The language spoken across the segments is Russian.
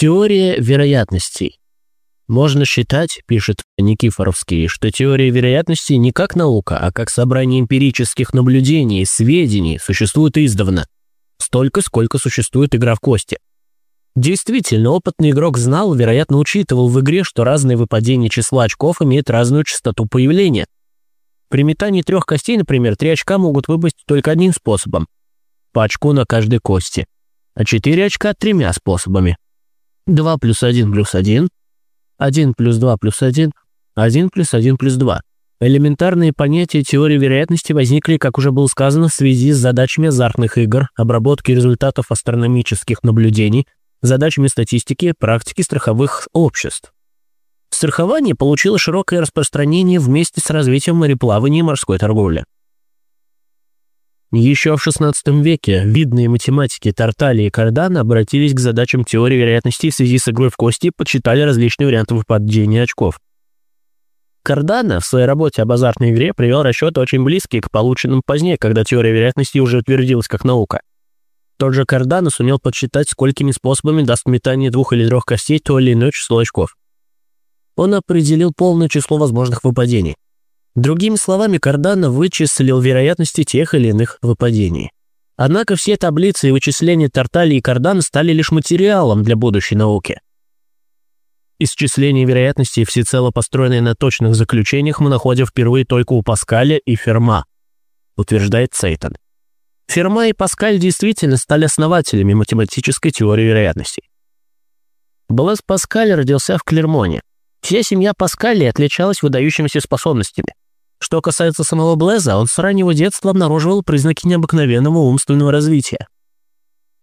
Теория вероятностей. Можно считать, пишет Никифоровский, что теория вероятностей не как наука, а как собрание эмпирических наблюдений, сведений существует издавна. Столько, сколько существует игра в кости. Действительно, опытный игрок знал, вероятно, учитывал в игре, что разные выпадения числа очков имеют разную частоту появления. При метании трех костей, например, три очка могут выпасть только одним способом. По очку на каждой кости. А четыре очка тремя способами. 2 плюс 1 плюс 1 1 плюс 2 плюс 1, 1 плюс 1 плюс 2. Элементарные понятия теории вероятности возникли, как уже было сказано, в связи с задачами азартных игр, обработки результатов астрономических наблюдений, задачами статистики, практики страховых обществ. Страхование получило широкое распространение вместе с развитием мореплавания и морской торговли. Еще в XVI веке видные математики Тартали и Кардана обратились к задачам теории вероятности в связи с игрой в кости и подсчитали различные варианты выпадения очков. Кардана в своей работе об азартной игре привел расчеты очень близкие к полученным позднее, когда теория вероятности уже утвердилась как наука. Тот же Кардана сумел подсчитать, сколькими способами даст метание двух или трех костей то или иное число очков. Он определил полное число возможных выпадений – Другими словами, Кардано вычислил вероятности тех или иных выпадений. Однако все таблицы и вычисления Тартали и Кардана стали лишь материалом для будущей науки. Исчисление вероятностей, всецело построенное на точных заключениях, мы находим впервые только у Паскаля и Ферма, утверждает Сейтон. Ферма и Паскаль действительно стали основателями математической теории вероятностей. Блэс Паскаль родился в Клермоне. Вся семья Паскали отличалась выдающимися способностями. Что касается самого Блеза, он с раннего детства обнаруживал признаки необыкновенного умственного развития.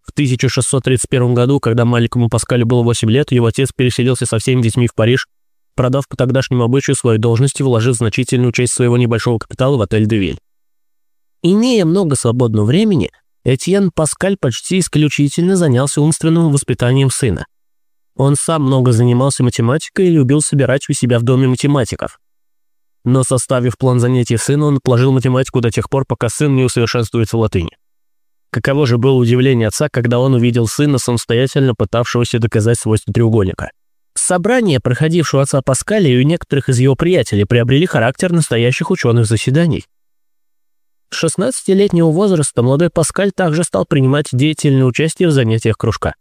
В 1631 году, когда маленькому Паскалю было 8 лет, его отец переселился со всеми детьми в Париж, продав по тогдашнему обычаю свою должность и вложив значительную часть своего небольшого капитала в отель «Девиль». Имея много свободного времени, Этьен Паскаль почти исключительно занялся умственным воспитанием сына. Он сам много занимался математикой и любил собирать у себя в доме математиков. Но составив план занятий сына, он отложил математику до тех пор, пока сын не усовершенствуется в латыни. Каково же было удивление отца, когда он увидел сына, самостоятельно пытавшегося доказать свойства треугольника. Собрания, проходившего отца Паскаля и у некоторых из его приятелей, приобрели характер настоящих ученых заседаний. С 16-летнего возраста молодой Паскаль также стал принимать деятельное участие в занятиях кружка.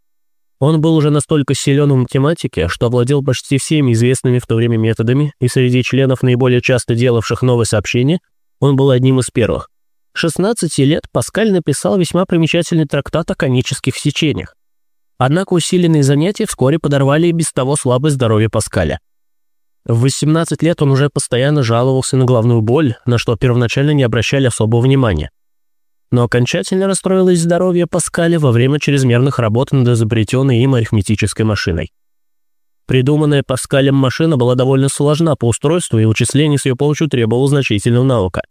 Он был уже настолько силен в математике, что овладел почти всеми известными в то время методами, и среди членов, наиболее часто делавших новые сообщения, он был одним из первых. 16 лет Паскаль написал весьма примечательный трактат о конических сечениях. Однако усиленные занятия вскоре подорвали и без того слабое здоровье Паскаля. В 18 лет он уже постоянно жаловался на головную боль, на что первоначально не обращали особого внимания но окончательно расстроилось здоровье Паскаля во время чрезмерных работ над изобретенной им арифметической машиной. Придуманная Паскалем машина была довольно сложна по устройству, и вычисление с ее помощью требовало значительного наука.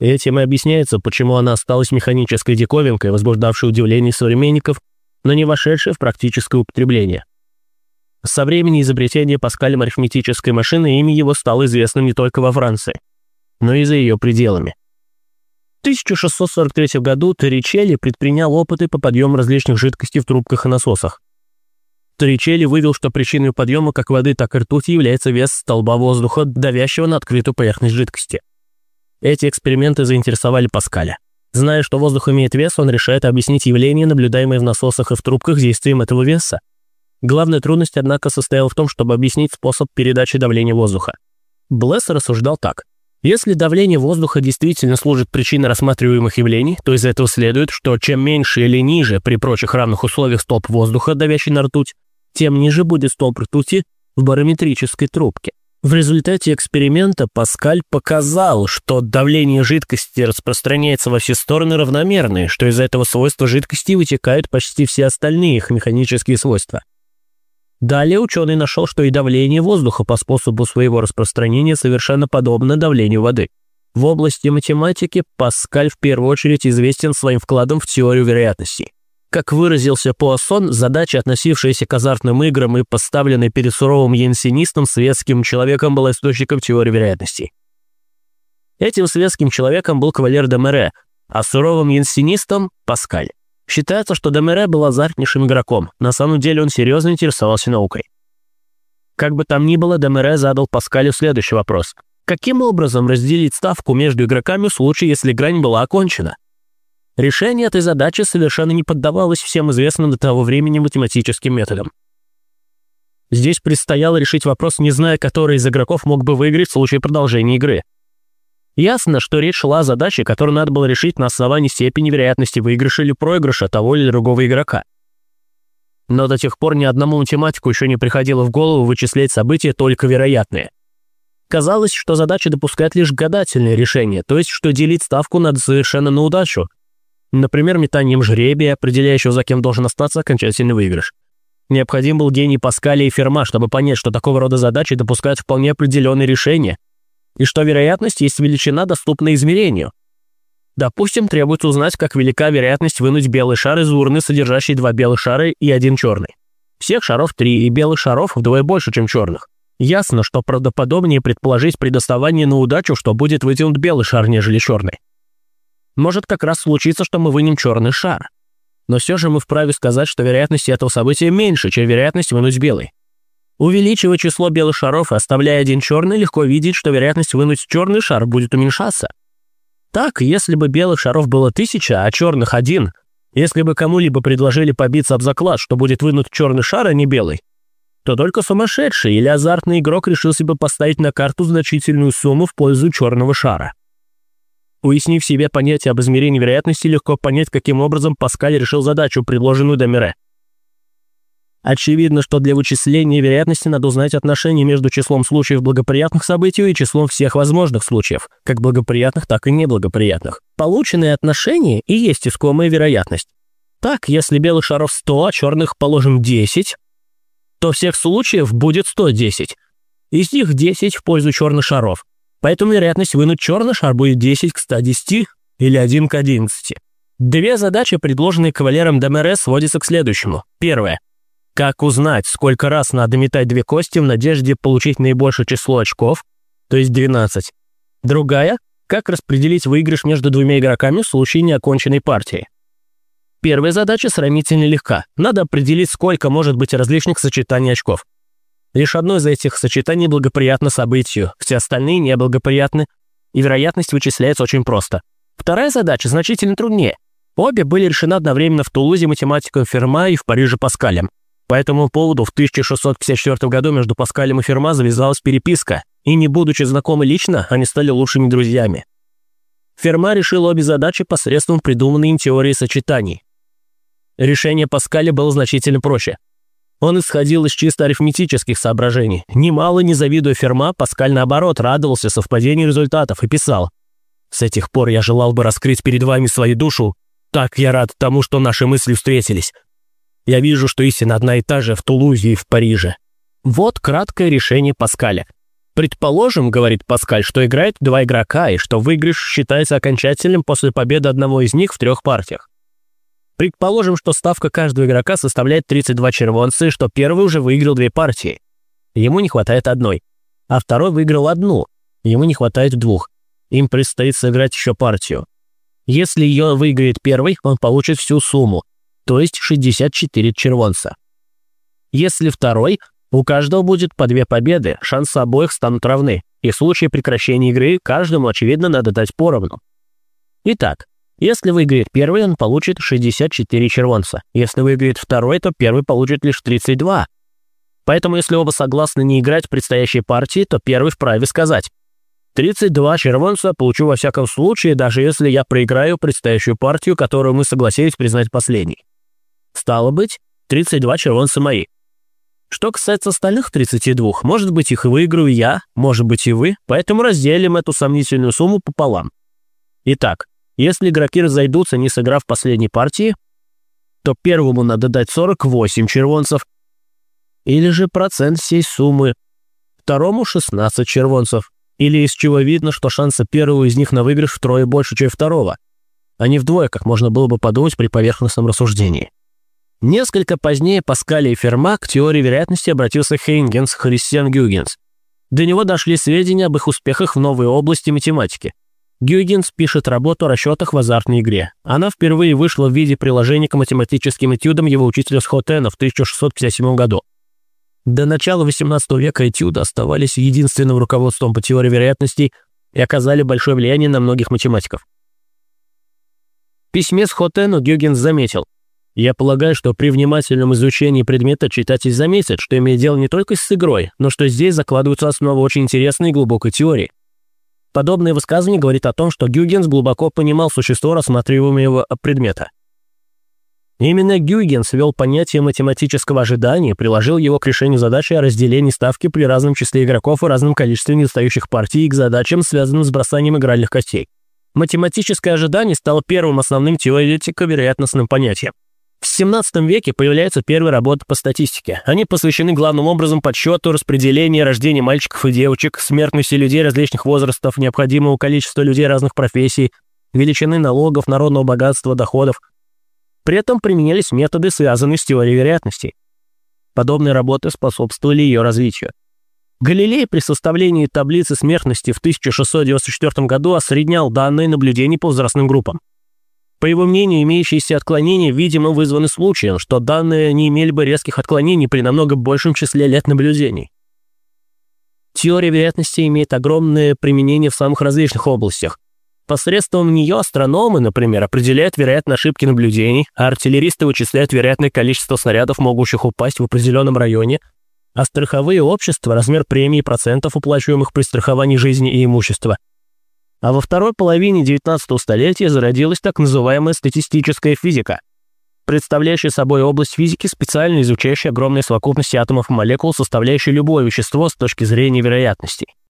Этим и объясняется, почему она осталась механической диковинкой, возбуждавшей удивление современников, но не вошедшей в практическое употребление. Со времени изобретения Паскалем арифметической машины имя его стало известным не только во Франции, но и за ее пределами. В 1643 году Торричелли предпринял опыты по подъему различных жидкостей в трубках и насосах. Торричелли вывел, что причиной подъема как воды, так и ртути является вес столба воздуха, давящего на открытую поверхность жидкости. Эти эксперименты заинтересовали Паскаля. Зная, что воздух имеет вес, он решает объяснить явление, наблюдаемое в насосах и в трубках, действием этого веса. Главная трудность, однако, состояла в том, чтобы объяснить способ передачи давления воздуха. Блесс рассуждал так. Если давление воздуха действительно служит причиной рассматриваемых явлений, то из этого следует, что чем меньше или ниже при прочих равных условиях столб воздуха, давящий на ртуть, тем ниже будет столб ртути в барометрической трубке. В результате эксперимента Паскаль показал, что давление жидкости распространяется во все стороны равномерно, что из этого свойства жидкости вытекают почти все остальные их механические свойства. Далее ученый нашел, что и давление воздуха по способу своего распространения совершенно подобно давлению воды. В области математики Паскаль в первую очередь известен своим вкладом в теорию вероятностей. Как выразился Пуассон, задача, относившаяся к азартным играм и поставленная перед суровым янсинистом светским человеком, была источником теории вероятностей. Этим светским человеком был кавалер де Мере, а суровым янсинистом – Паскаль. Считается, что Демере был азартнейшим игроком. На самом деле он серьезно интересовался наукой. Как бы там ни было, Демере задал Паскалю следующий вопрос. Каким образом разделить ставку между игроками в случае, если грань была окончена? Решение этой задачи совершенно не поддавалось всем известным до того времени математическим методам. Здесь предстояло решить вопрос, не зная, который из игроков мог бы выиграть в случае продолжения игры. Ясно, что речь шла о задаче, которую надо было решить на основании степени вероятности выигрыша или проигрыша того или другого игрока. Но до тех пор ни одному математику еще не приходило в голову вычислять события только вероятные. Казалось, что задача допускает лишь гадательное решение, то есть, что делить ставку надо совершенно на удачу. Например, метанием жребия, определяющего, за кем должен остаться окончательный выигрыш. Необходим был гений Паскаля и Ферма, чтобы понять, что такого рода задачи допускают вполне определенные решения – и что вероятность есть величина, доступная измерению. Допустим, требуется узнать, как велика вероятность вынуть белый шар из урны, содержащей два белых шара и один черный. Всех шаров три, и белых шаров вдвое больше, чем черных. Ясно, что правдоподобнее предположить предоставание на удачу, что будет вытянут белый шар, нежели черный. Может как раз случиться, что мы вынем черный шар. Но все же мы вправе сказать, что вероятность этого события меньше, чем вероятность вынуть белый. Увеличивая число белых шаров и оставляя один черный, легко видеть, что вероятность вынуть черный шар будет уменьшаться. Так, если бы белых шаров было тысяча, а черных один, если бы кому-либо предложили побиться об заклад, что будет вынут черный шар, а не белый, то только сумасшедший или азартный игрок решился бы поставить на карту значительную сумму в пользу черного шара. Уяснив себе понятие об измерении вероятности, легко понять, каким образом Паскаль решил задачу, предложенную Домире. Очевидно, что для вычисления вероятности надо узнать отношение между числом случаев благоприятных событий и числом всех возможных случаев, как благоприятных, так и неблагоприятных. Полученные отношения и есть искомая вероятность. Так, если белых шаров 100, а черных, положим, 10, то всех случаев будет 110. Из них 10 в пользу черных шаров. Поэтому вероятность вынуть черный шар будет 10 к 110 или 1 к 11. Две задачи, предложенные кавалером Демере, сводятся к следующему. Первое. Как узнать, сколько раз надо метать две кости в надежде получить наибольшее число очков, то есть 12. Другая – как распределить выигрыш между двумя игроками в случае неоконченной партии. Первая задача сравнительно легка. Надо определить, сколько может быть различных сочетаний очков. Лишь одно из этих сочетаний благоприятно событию, все остальные неблагоприятны, и вероятность вычисляется очень просто. Вторая задача значительно труднее. Обе были решены одновременно в Тулузе математиком Ферма и в Париже Паскалем. По этому поводу в 1654 году между Паскалем и Ферма завязалась переписка, и не будучи знакомы лично, они стали лучшими друзьями. Ферма решил обе задачи посредством придуманной им теории сочетаний. Решение Паскаля было значительно проще. Он исходил из чисто арифметических соображений. Немало не завидуя Ферма, Паскаль, наоборот, радовался совпадению результатов и писал «С этих пор я желал бы раскрыть перед вами свою душу. Так я рад тому, что наши мысли встретились. Я вижу, что истина одна и та же в Тулузе и в Париже. Вот краткое решение Паскаля. Предположим, говорит Паскаль, что играет два игрока и что выигрыш считается окончательным после победы одного из них в трех партиях. Предположим, что ставка каждого игрока составляет 32 червонца и что первый уже выиграл две партии. Ему не хватает одной. А второй выиграл одну. Ему не хватает двух. Им предстоит сыграть еще партию. Если ее выиграет первый, он получит всю сумму то есть 64 червонца. Если второй, у каждого будет по две победы, шансы обоих станут равны, и в случае прекращения игры каждому, очевидно, надо дать поровну. Итак, если выиграет первый, он получит 64 червонца. Если выиграет второй, то первый получит лишь 32. Поэтому, если оба согласны не играть в предстоящей партии, то первый вправе сказать 32 червонца получу во всяком случае, даже если я проиграю предстоящую партию, которую мы согласились признать последней. Стало быть, 32 червонца мои. Что касается остальных 32, может быть, их выиграю я, может быть и вы, поэтому разделим эту сомнительную сумму пополам. Итак, если игроки разойдутся, не сыграв последней партии, то первому надо дать 48 червонцев, или же процент всей суммы, второму 16 червонцев, или из чего видно, что шансы первого из них на выигрыш втрое больше, чем второго, а не вдвое, как можно было бы подумать при поверхностном рассуждении. Несколько позднее Паскали и Ферма к теории вероятности обратился Хейнгенс Христиан Гюгенс. До него дошли сведения об их успехах в новой области математики. Гюйгенс пишет работу о расчетах в азартной игре. Она впервые вышла в виде приложения к математическим этюдам его учителя Схотена в 1657 году. До начала XVIII века этюды оставались единственным руководством по теории вероятностей и оказали большое влияние на многих математиков. В письме Схотену Гюйгенс заметил, «Я полагаю, что при внимательном изучении предмета читатель заметит, что имеет дело не только с игрой, но что здесь закладываются основы очень интересной и глубокой теории. Подобное высказывание говорит о том, что Гюйгенс глубоко понимал существо рассматриваемого предмета. Именно Гюйгенс ввел понятие математического ожидания и приложил его к решению задачи о разделении ставки при разном числе игроков и разном количестве недостающих партий и к задачам, связанным с бросанием игральных костей. Математическое ожидание стало первым основным теоретико-вероятностным понятием. В XVII веке появляются первые работы по статистике. Они посвящены главным образом подсчету, распределению рождения мальчиков и девочек, смертности людей различных возрастов, необходимого количества людей разных профессий, величины налогов, народного богатства, доходов. При этом применялись методы, связанные с теорией вероятностей. Подобные работы способствовали ее развитию. Галилей при составлении таблицы смертности в 1694 году осреднял данные наблюдений по возрастным группам. По его мнению, имеющиеся отклонения, видимо, вызваны случаем, что данные не имели бы резких отклонений при намного большем числе лет наблюдений. Теория вероятности имеет огромное применение в самых различных областях. Посредством нее астрономы, например, определяют вероятные ошибки наблюдений, а артиллеристы вычисляют вероятное количество снарядов, могущих упасть в определенном районе, а страховые общества – размер премий и процентов, уплачиваемых при страховании жизни и имущества – а во второй половине 19 столетия зародилась так называемая статистическая физика, представляющая собой область физики, специально изучающая огромные совокупности атомов и молекул, составляющие любое вещество с точки зрения вероятностей.